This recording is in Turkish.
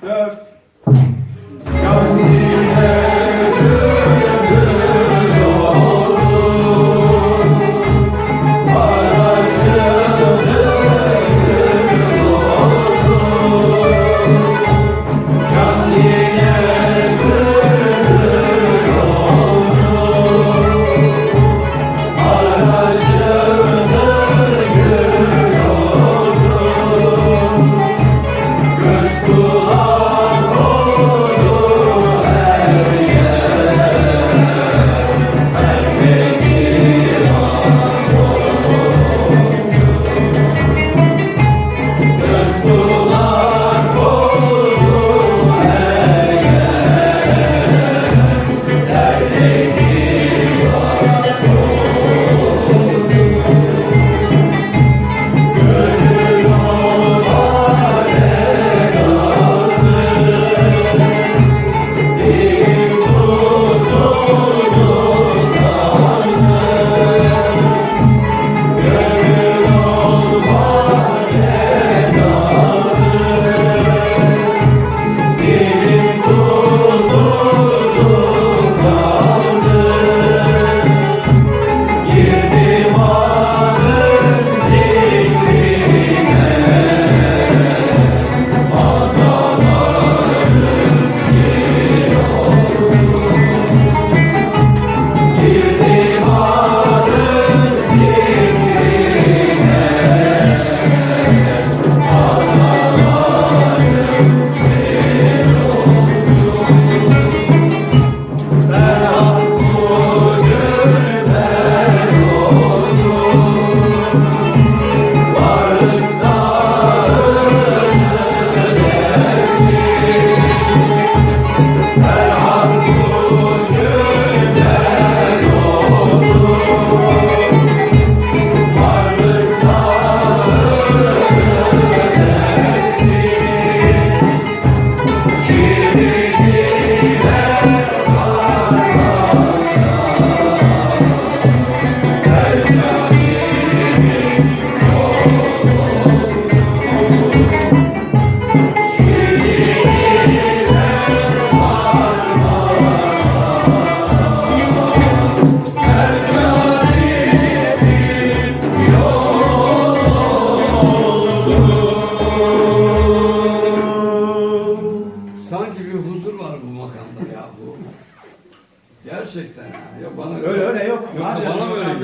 the gun. Gerçekten ya. ya bana öyle öyle yok. Yoksa bana böyle